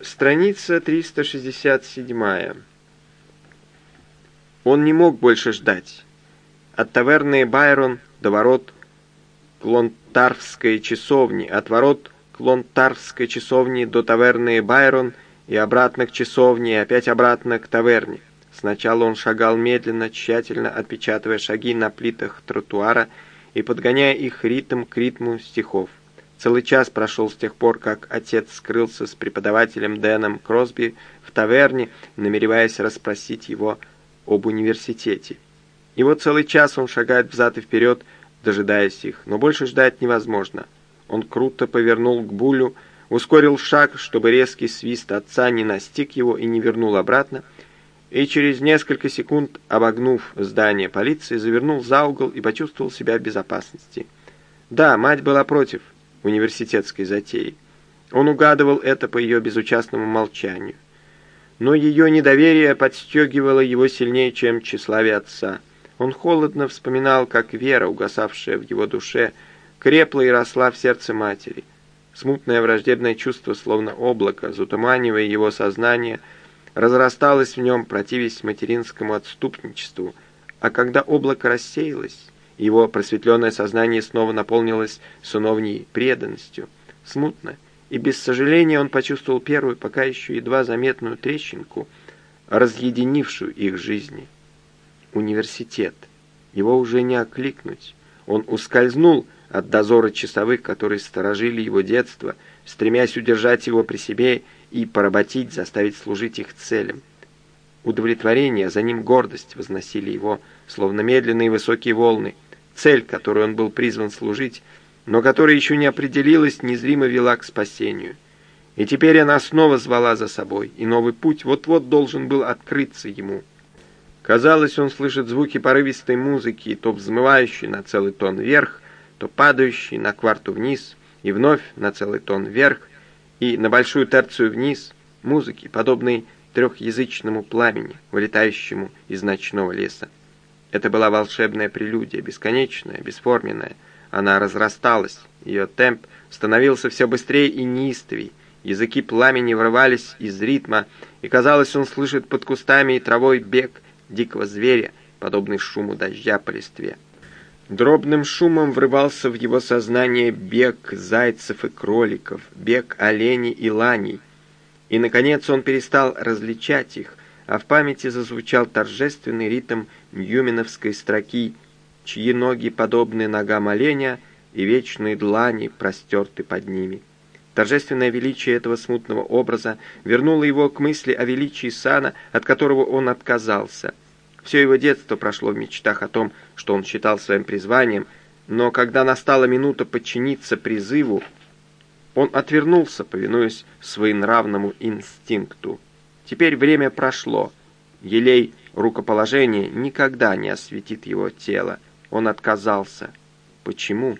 Страница 367. Он не мог больше ждать. От таверны Байрон до ворот Клонтарвской часовни, от ворот Клонтарвской часовни до таверны Байрон и обратно к часовне, и опять обратно к таверне. Сначала он шагал медленно, тщательно отпечатывая шаги на плитах тротуара и подгоняя их ритм к ритму стихов. Целый час прошел с тех пор, как отец скрылся с преподавателем Дэном Кросби в таверне, намереваясь расспросить его об университете. И вот целый час он шагает взад и вперед, дожидаясь их, но больше ждать невозможно. Он круто повернул к Булю, ускорил шаг, чтобы резкий свист отца не настиг его и не вернул обратно, и через несколько секунд, обогнув здание полиции, завернул за угол и почувствовал себя в безопасности. Да, мать была против университетской затеи. Он угадывал это по ее безучастному молчанию. Но ее недоверие подстегивало его сильнее, чем тщеславие отца. Он холодно вспоминал, как вера, угасавшая в его душе, крепла и росла в сердце матери. Смутное враждебное чувство, словно облако, затуманивая его сознание, разрасталось в нем, противясь материнскому отступничеству, а когда облако рассеялось, его просветленное сознание снова наполнилось сыновней преданностью. Смутно и без сожаления он почувствовал первую, пока еще едва заметную трещинку, разъединившую их жизни. Университет. Его уже не окликнуть. Он ускользнул от дозора часовых, которые сторожили его детство, стремясь удержать его при себе и поработить, заставить служить их целям. Удовлетворение, за ним гордость возносили его, словно медленные высокие волны — цель, которой он был призван служить, но которая еще не определилась, незримо вела к спасению. И теперь она снова звала за собой, и новый путь вот-вот должен был открыться ему. Казалось, он слышит звуки порывистой музыки, то взмывающей на целый тон вверх, то падающей на кварту вниз, и вновь на целый тон вверх, и на большую терцию вниз, музыки, подобной трехязычному пламени, вылетающему из ночного леса. Это была волшебная прелюдия, бесконечная, бесформенная. Она разрасталась, ее темп становился все быстрее и неистовей. Языки пламени врывались из ритма, и казалось, он слышит под кустами и травой бег дикого зверя, подобный шуму дождя по листве. Дробным шумом врывался в его сознание бег зайцев и кроликов, бег оленей и ланей. И, наконец, он перестал различать их, а в памяти зазвучал торжественный ритм ньюменовской строки, чьи ноги подобны ногам оленя и вечные длани простерты под ними. Торжественное величие этого смутного образа вернуло его к мысли о величии сана, от которого он отказался. Все его детство прошло в мечтах о том, что он считал своим призванием, но когда настала минута подчиниться призыву, он отвернулся, повинуясь своенравному инстинкту. Теперь время прошло. Елей рукоположения никогда не осветит его тело. Он отказался. Почему?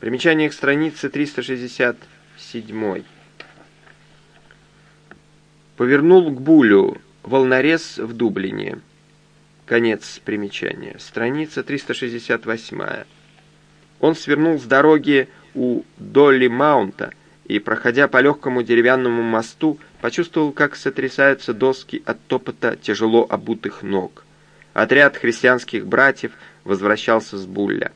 Примечание к странице 367. Повернул к Булю. Волнорез в Дублине. Конец примечания. Страница 368. Он свернул с дороги у Долли Маунта и, проходя по легкому деревянному мосту, почувствовал, как сотрясаются доски от топота тяжело обутых ног. Отряд христианских братьев возвращался с Булля.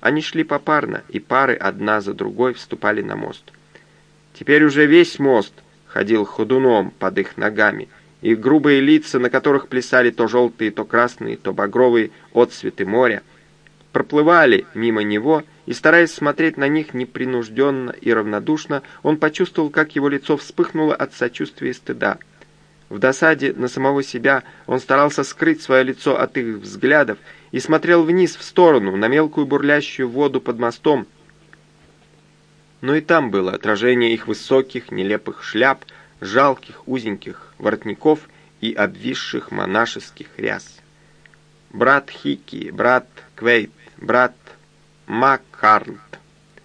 Они шли попарно, и пары одна за другой вступали на мост. Теперь уже весь мост ходил ходуном под их ногами, и грубые лица, на которых плясали то желтые, то красные, то багровые отцветы моря, проплывали мимо него, и, стараясь смотреть на них непринужденно и равнодушно, он почувствовал, как его лицо вспыхнуло от сочувствия и стыда. В досаде на самого себя он старался скрыть свое лицо от их взглядов и смотрел вниз в сторону, на мелкую бурлящую воду под мостом. Но и там было отражение их высоких, нелепых шляп, жалких, узеньких воротников и обвисших монашеских ряс. Брат Хики, брат Квейт, брат Маккарнт,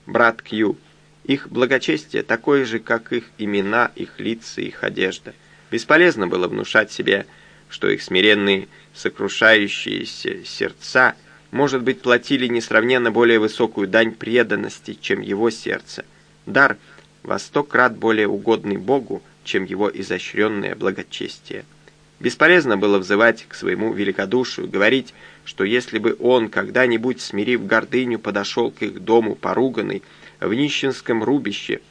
брат Кью. Их благочестие такое же, как их имена, их лица, их одежда. Бесполезно было внушать себе, что их смиренные, сокрушающиеся сердца, может быть, платили несравненно более высокую дань преданности, чем его сердце. Дар, во сто крат более угодный Богу, чем его изощренное благочестие. Бесполезно было взывать к своему великодушию, говорить, что если бы он, когда-нибудь смирив гордыню, подошел к их дому поруганный в нищенском рубище,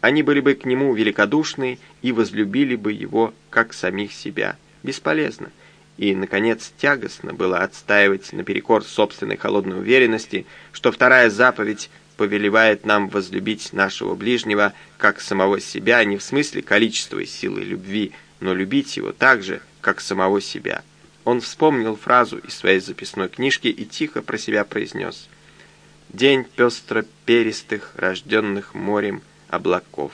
они были бы к нему великодушны и возлюбили бы его, как самих себя. Бесполезно. И, наконец, тягостно было отстаивать наперекор собственной холодной уверенности, что вторая заповедь повелевает нам возлюбить нашего ближнего как самого себя, не в смысле количества и силы любви, но любить его так же, как самого себя. Он вспомнил фразу из своей записной книжки и тихо про себя произнес «День пестро-перистых, рожденных морем облаков».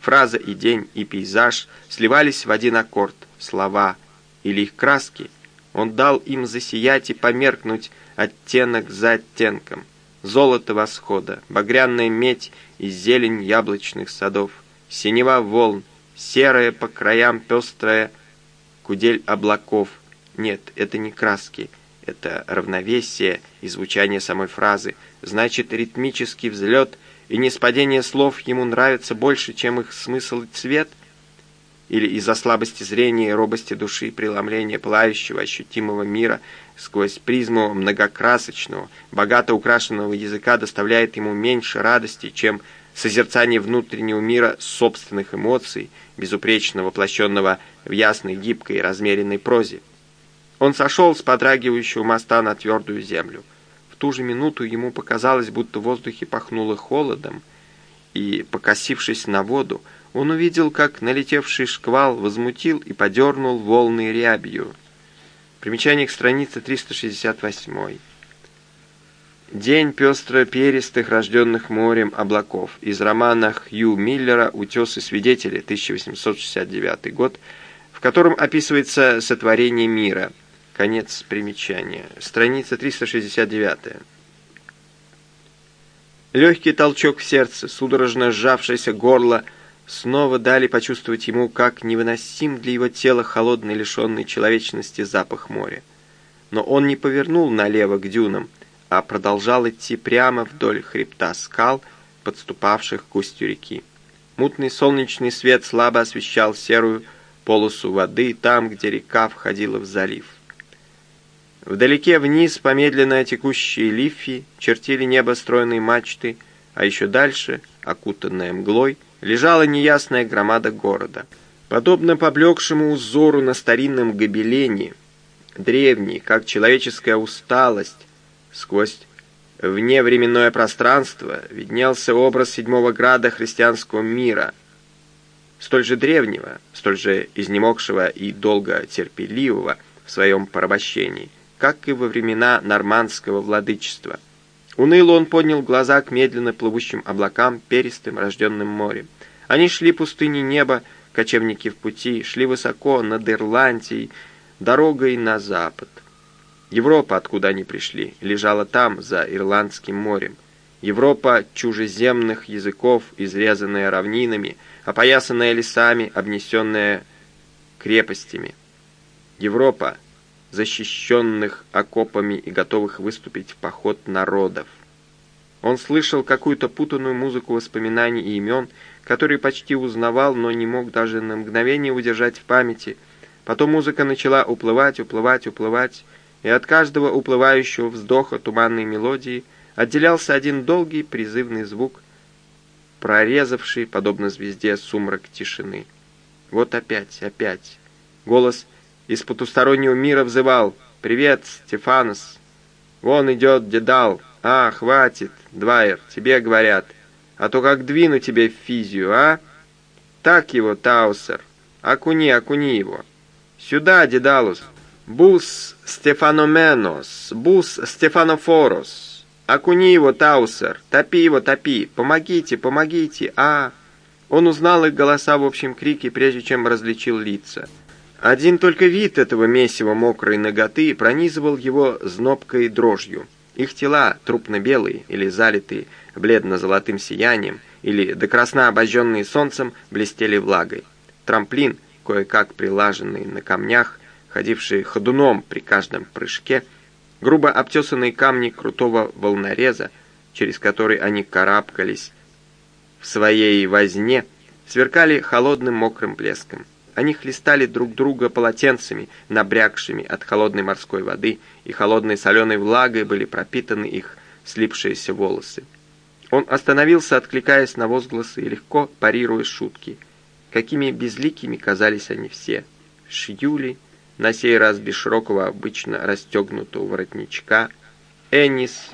Фраза и день, и пейзаж сливались в один аккорд, слова или их краски. Он дал им засиять и померкнуть оттенок за оттенком. Золото восхода, багряная медь и зелень яблочных садов, синева волн, серая по краям пестрая кудель облаков. Нет, это не краски, это равновесие и звучание самой фразы. Значит, ритмический взлет и неспадение слов ему нравятся больше, чем их смысл и цвет? Или из-за слабости зрения и робости души преломления пылающего ощутимого мира сквозь призму многокрасочного, богато украшенного языка доставляет ему меньше радости, чем созерцание внутреннего мира собственных эмоций, безупречно воплощенного в ясной, гибкой и размеренной прозе. Он сошел с подрагивающего моста на твердую землю. В ту же минуту ему показалось, будто в воздухе пахнуло холодом, и, покосившись на воду, он увидел, как налетевший шквал возмутил и подернул волны рябью. Примечание к странице 368. День пестро-перистых, рожденных морем облаков. Из романа Хью Миллера «Утесы свидетели», 1869 год, в котором описывается сотворение мира. Конец примечания. Страница 369. Легкий толчок в сердце, судорожно сжавшееся горло, снова дали почувствовать ему, как невыносим для его тела холодный, лишенный человечности запах моря. Но он не повернул налево к дюнам, а продолжал идти прямо вдоль хребта скал, подступавших к устью реки. Мутный солнечный свет слабо освещал серую полосу воды там, где река входила в залив. Вдалеке вниз по медленно текущей лифи чертили небо стройные мачты, а еще дальше, окутанная мглой, лежала неясная громада города. Подобно поблекшему узору на старинном гобелене, древний, как человеческая усталость, Сквозь вневременное пространство виднелся образ седьмого града христианского мира, столь же древнего, столь же изнемогшего и долго терпеливого в своем порабощении, как и во времена нормандского владычества. Уныло он поднял глаза к медленно плывущим облакам, перистым рожденным морем. Они шли пустыни неба, кочевники в пути, шли высоко над Ирландией, дорогой на запад. Европа, откуда они пришли, лежала там, за Ирландским морем. Европа чужеземных языков, изрезанная равнинами, опоясанная лесами, обнесенная крепостями. Европа, защищенных окопами и готовых выступить в поход народов. Он слышал какую-то путанную музыку воспоминаний и имен, которые почти узнавал, но не мог даже на мгновение удержать в памяти. Потом музыка начала уплывать, уплывать, уплывать, и от каждого уплывающего вздоха туманной мелодии отделялся один долгий призывный звук, прорезавший, подобно звезде, сумрак тишины. Вот опять, опять. Голос из потустороннего мира взывал «Привет, Стефанос! Вон идет Дедал! А, хватит, Двайер, тебе говорят! А то как двину тебе в физию, а? Так его, Таусер! Окуни, окуни его! Сюда, Дедалус!» Бус Стефаноменос, бус Стефанофорос. Окуни его, Таусер, топи его, топи, помогите, помогите, а... Он узнал их голоса в общем крике, прежде чем различил лица. Один только вид этого месива мокрой ноготы пронизывал его знобкой дрожью. Их тела, трупно-белые или залитые бледно-золотым сиянием, или до красна обожженные солнцем, блестели влагой. Трамплин, кое-как прилаженный на камнях, ходившие ходуном при каждом прыжке, грубо обтесанные камни крутого волнореза, через который они карабкались в своей возне, сверкали холодным мокрым блеском. Они хлестали друг друга полотенцами, набрякшими от холодной морской воды, и холодной соленой влагой были пропитаны их слипшиеся волосы. Он остановился, откликаясь на возгласы и легко парируя шутки. Какими безликими казались они все. Шьюли, на сей раз без широкого обычно расстегнутого воротничка, Эннис,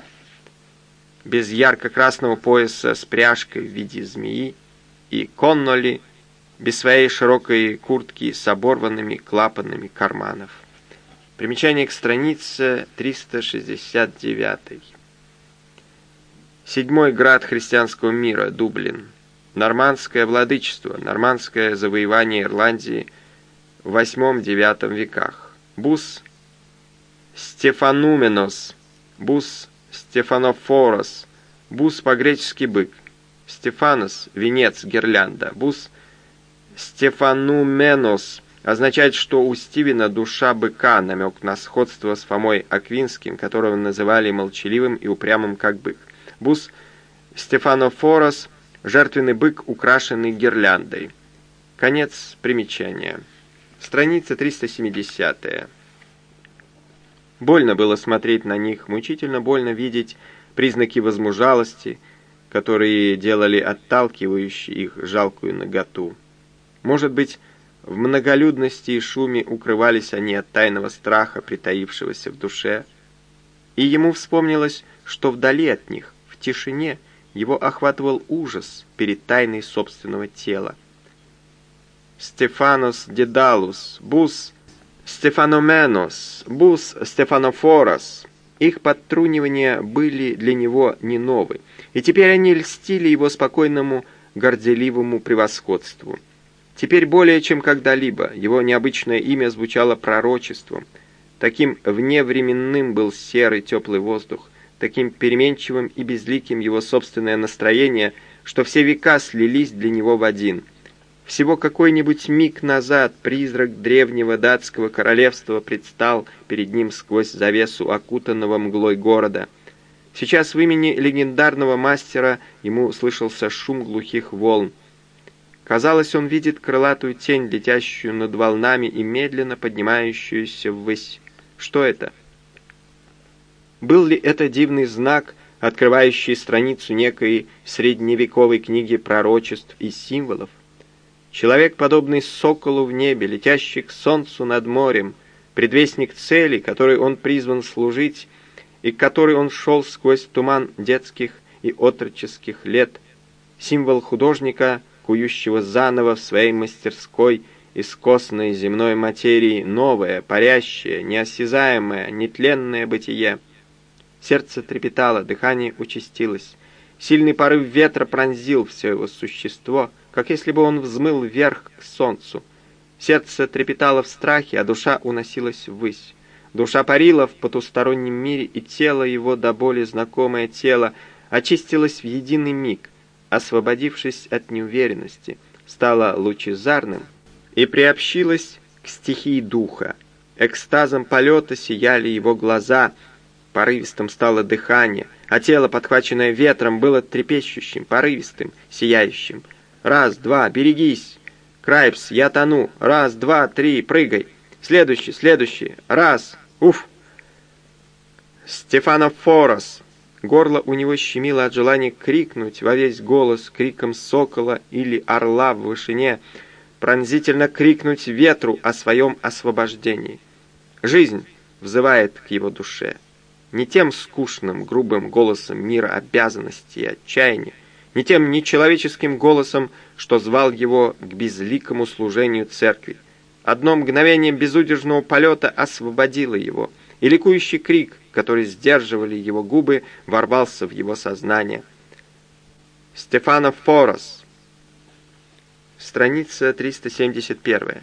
без ярко-красного пояса с пряжкой в виде змеи, и Конноли, без своей широкой куртки с оборванными клапанами карманов. Примечание к странице 369. Седьмой град христианского мира, Дублин. Нормандское владычество, нормандское завоевание Ирландии в VIII-IX веках. Бус Стефануменос, бус Стефанофорос, бус по-гречески бык. Стефанос – венец, гирлянда. Бус Стефануменос означает, что у Стивена душа быка, намек на сходство с Фомой Аквинским, которого называли молчаливым и упрямым, как бык. Бус Стефанофорос – жертвенный бык, украшенный гирляндой. Конец примечания. Страница 370. -я. Больно было смотреть на них, мучительно больно видеть признаки возмужалости, которые делали отталкивающей их жалкую наготу. Может быть, в многолюдности и шуме укрывались они от тайного страха, притаившегося в душе. И ему вспомнилось, что вдали от них, в тишине, его охватывал ужас перед тайной собственного тела. Стефанос Дедалус, Бус Стефаноменос, Бус Стефанофорос. Их подтрунивания были для него не новы, и теперь они льстили его спокойному, горделивому превосходству. Теперь более чем когда-либо его необычное имя звучало пророчеством. Таким вневременным был серый теплый воздух, таким переменчивым и безликим его собственное настроение, что все века слились для него в один. Всего какой-нибудь миг назад призрак древнего датского королевства предстал перед ним сквозь завесу окутанного мглой города. Сейчас в имени легендарного мастера ему слышался шум глухих волн, Казалось, он видит крылатую тень, летящую над волнами и медленно поднимающуюся ввысь. Что это? Был ли это дивный знак, открывающий страницу некой средневековой книги пророчеств и символов? Человек, подобный соколу в небе, летящий к солнцу над морем, предвестник цели, которой он призван служить, и к которой он шел сквозь туман детских и отроческих лет, символ художника — кующего заново в своей мастерской из костной земной материи новое, парящее, неосязаемое, нетленное бытие. Сердце трепетало, дыхание участилось. Сильный порыв ветра пронзил все его существо, как если бы он взмыл вверх к солнцу. Сердце трепетало в страхе, а душа уносилась ввысь. Душа парила в потустороннем мире, и тело его, до боли знакомое тело, очистилось в единый миг освободившись от неуверенности, стала лучезарным и приобщилась к стихии духа. Экстазом полета сияли его глаза, порывистым стало дыхание, а тело, подхваченное ветром, было трепещущим, порывистым, сияющим. «Раз, два, берегись! Крайпс, я тону! Раз, два, три, прыгай! Следующий, следующий! Раз! Уф!» Стефанофорос Горло у него щемило от желания крикнуть во весь голос криком сокола или орла в вышине, пронзительно крикнуть ветру о своем освобождении. Жизнь взывает к его душе. Не тем скучным, грубым голосом мира обязанности и отчаяния, не тем нечеловеческим голосом, что звал его к безликому служению церкви. Одно мгновение безудержного полета освободило его, и ликующий крик, который сдерживали его губы, ворвался в его сознание. Стефано Форос. Страница 371.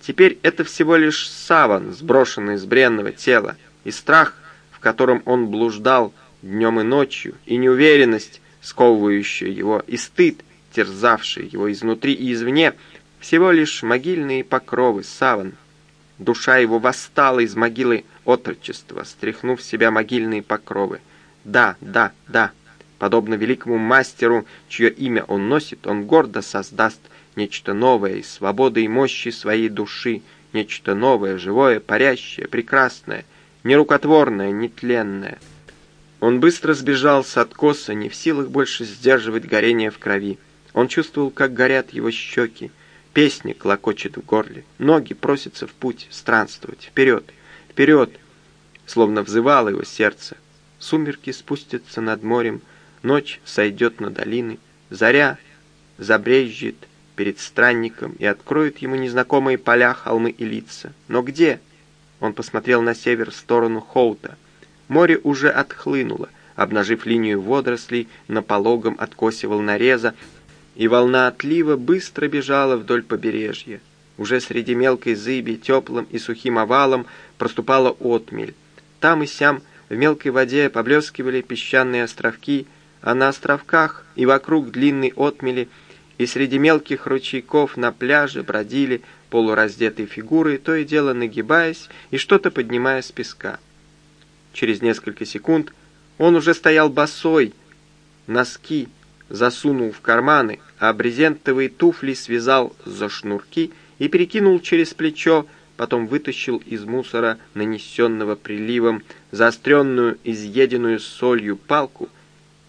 Теперь это всего лишь саван, сброшенный с бренного тела, и страх, в котором он блуждал днем и ночью, и неуверенность, сковывающая его, и стыд, терзавший его изнутри и извне, всего лишь могильные покровы, саван. Душа его восстала из могилы отрочества, стряхнув с себя могильные покровы. Да, да, да. Подобно великому мастеру, чье имя он носит, он гордо создаст нечто новое из свободы и мощи своей души, нечто новое, живое, парящее, прекрасное, нерукотворное, нетленное. Он быстро сбежал с откоса, не в силах больше сдерживать горение в крови. Он чувствовал, как горят его щеки, песня клокочет в горле, ноги просятся в путь, странствовать, вперед, вперед, словно взывало его сердце. Сумерки спустятся над морем, Ночь сойдет на долины, заря забрежет перед странником и откроет ему незнакомые поля, холмы и лица. Но где? Он посмотрел на север в сторону Хоута. Море уже отхлынуло, обнажив линию водорослей на пологом откосе волнореза, и волна отлива быстро бежала вдоль побережья. Уже среди мелкой зыби, теплым и сухим овалом проступала отмель. Там и сям в мелкой воде поблескивали песчаные островки, а на островках и вокруг длинной отмели и среди мелких ручейков на пляже бродили полураздетые фигуры, то и дело нагибаясь и что-то поднимая с песка. Через несколько секунд он уже стоял босой, носки засунул в карманы, а брезентовые туфли связал за шнурки и перекинул через плечо, потом вытащил из мусора, нанесенного приливом, заостренную, изъеденную солью палку —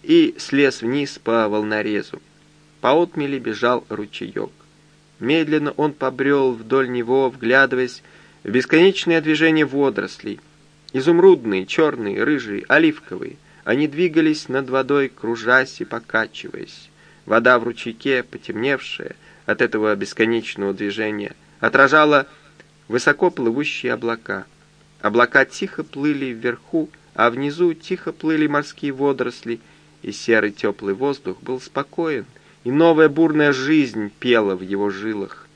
и слез вниз по волнорезу. По отмели бежал ручеек. Медленно он побрел вдоль него, вглядываясь в бесконечное движение водорослей. Изумрудные, черные, рыжие, оливковые. Они двигались над водой, кружась и покачиваясь. Вода в ручейке, потемневшая от этого бесконечного движения, отражала высоко плывущие облака. Облака тихо плыли вверху, а внизу тихо плыли морские водоросли — и серый теплый воздух был спокоен, и новая бурная жизнь пела в его жилах.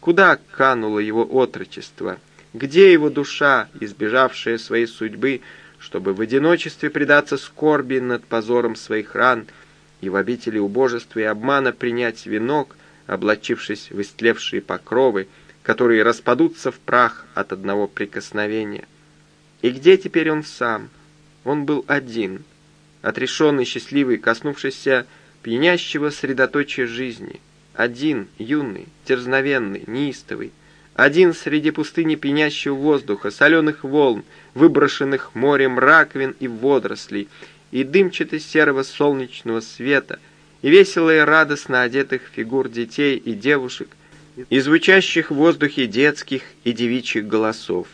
Куда кануло его отрочество? Где его душа, избежавшая своей судьбы, чтобы в одиночестве предаться скорби над позором своих ран и в обители убожества и обмана принять венок, облачившись в истлевшие покровы, которые распадутся в прах от одного прикосновения? И где теперь он сам? Он был один — отрешенный, счастливый, коснувшийся пьянящего средоточия жизни. Один, юный, терзновенный, неистовый. Один среди пустыни пьянящего воздуха, соленых волн, выброшенных морем раковин и водорослей, и дымчато-серого солнечного света, и весело и радостно одетых фигур детей и девушек, и звучащих в воздухе детских и девичьих голосов.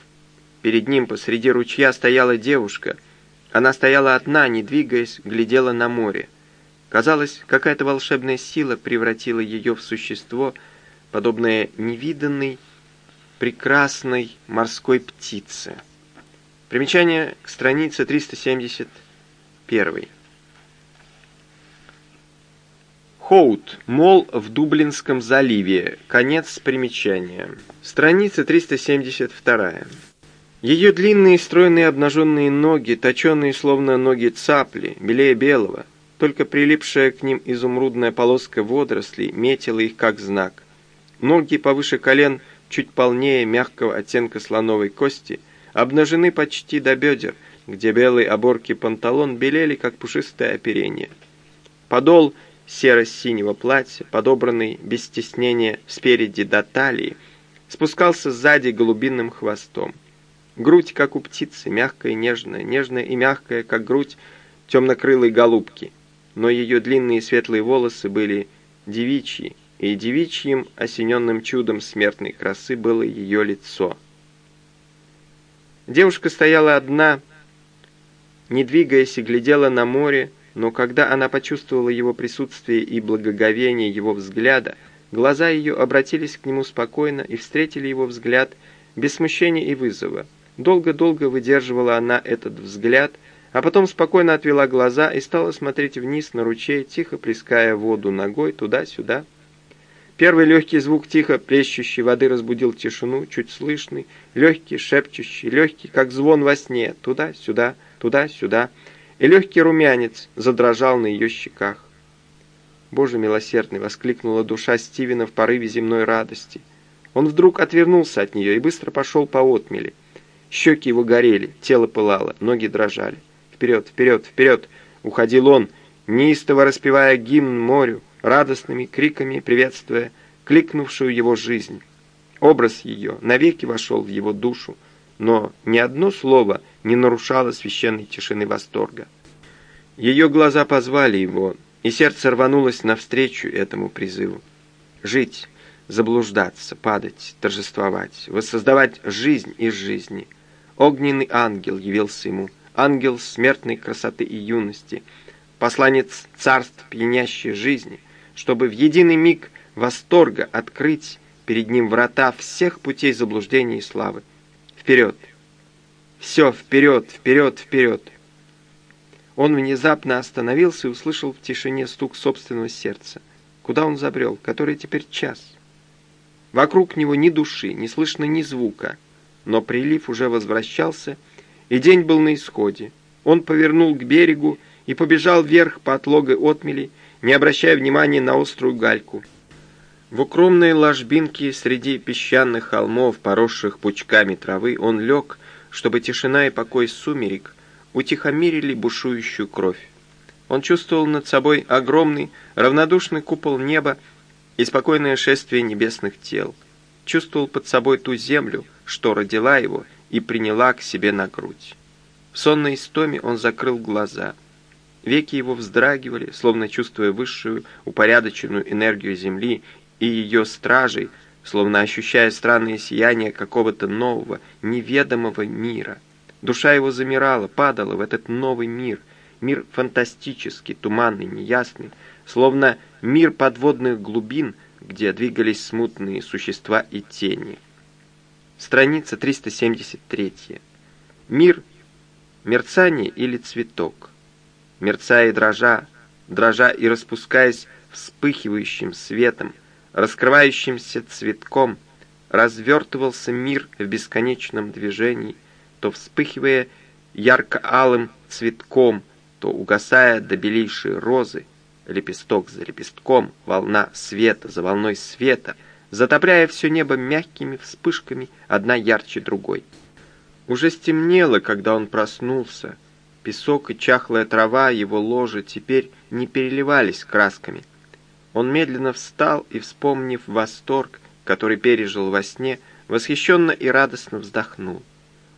Перед ним посреди ручья стояла девушка — она стояла одна, не двигаясь, глядела на море. Казалось, какая-то волшебная сила превратила ее в существо, подобное невиданной, прекрасной морской птице. Примечание к странице 371. Хоут, мол, в Дублинском заливе. Конец примечания. Страница 372. Ее длинные стройные обнаженные ноги, точеные словно ноги цапли, белее белого, только прилипшая к ним изумрудная полоска водорослей метила их как знак. Ноги повыше колен, чуть полнее мягкого оттенка слоновой кости, обнажены почти до бедер, где белые оборки панталон белели, как пушистое оперение. Подол серо-синего платья, подобранный без стеснения спереди до талии, спускался сзади голубиным хвостом. Грудь, как у птицы, мягкая и нежная, нежная и мягкая, как грудь темнокрылой голубки. Но ее длинные светлые волосы были девичьи, и девичьим, осененным чудом смертной красы было ее лицо. Девушка стояла одна, не двигаясь и глядела на море, но когда она почувствовала его присутствие и благоговение его взгляда, глаза ее обратились к нему спокойно и встретили его взгляд без смущения и вызова. Долго-долго выдерживала она этот взгляд, а потом спокойно отвела глаза и стала смотреть вниз на ручей, тихо плеская воду ногой туда-сюда. Первый легкий звук тихо плещущей воды разбудил тишину, чуть слышный, легкий, шепчущий, легкий, как звон во сне, туда-сюда, туда-сюда, и легкий румянец задрожал на ее щеках. «Боже милосердный!» — воскликнула душа Стивена в порыве земной радости. Он вдруг отвернулся от нее и быстро пошел по отмели. Щеки его горели, тело пылало, ноги дрожали. Вперед, вперед, вперед! Уходил он, неистово распевая гимн морю, радостными криками приветствуя кликнувшую его жизнь. Образ ее навеки вошел в его душу, но ни одно слово не нарушало священной тишины восторга. Ее глаза позвали его, и сердце рванулось навстречу этому призыву. Жить, заблуждаться, падать, торжествовать, воссоздавать жизнь из жизни. Огненный ангел явился ему, ангел смертной красоты и юности, посланец царств пьянящей жизни, чтобы в единый миг восторга открыть перед ним врата всех путей заблуждения и славы. Вперед! Все, вперед, вперед, вперед! Он внезапно остановился и услышал в тишине стук собственного сердца. Куда он забрел? Который теперь час? Вокруг него ни души, не слышно ни звука. Но прилив уже возвращался, и день был на исходе. Он повернул к берегу и побежал вверх по отлогой отмели, не обращая внимания на острую гальку. В укромной ложбинке среди песчаных холмов, поросших пучками травы, он лег, чтобы тишина и покой сумерек утихомирили бушующую кровь. Он чувствовал над собой огромный, равнодушный купол неба и спокойное шествие небесных тел. Чувствовал под собой ту землю, что родила его и приняла к себе на грудь. В сонной истоме он закрыл глаза. Веки его вздрагивали, словно чувствуя высшую, упорядоченную энергию Земли и ее стражей, словно ощущая странное сияние какого-то нового, неведомого мира. Душа его замирала, падала в этот новый мир, мир фантастический, туманный, неясный, словно мир подводных глубин, где двигались смутные существа и тени. Страница 373. Мир — мерцание или цветок. Мерцая и дрожа, дрожа и распускаясь вспыхивающим светом, раскрывающимся цветком, развертывался мир в бесконечном движении, то вспыхивая ярко-алым цветком, то угасая до белейшей розы, лепесток за лепестком, волна света за волной света, затопляя все небо мягкими вспышками, одна ярче другой. Уже стемнело, когда он проснулся. Песок и чахлая трава его ложа теперь не переливались красками. Он медленно встал и, вспомнив восторг, который пережил во сне, восхищенно и радостно вздохнул.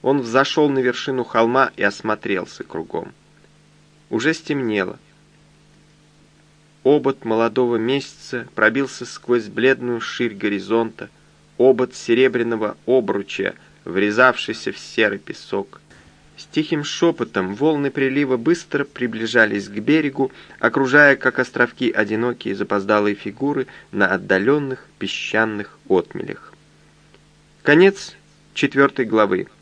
Он взошел на вершину холма и осмотрелся кругом. Уже стемнело. Обод молодого месяца пробился сквозь бледную ширь горизонта, обод серебряного обруча, врезавшийся в серый песок. С тихим шепотом волны прилива быстро приближались к берегу, окружая, как островки, одинокие запоздалые фигуры на отдаленных песчаных отмелях. Конец четвертой главы.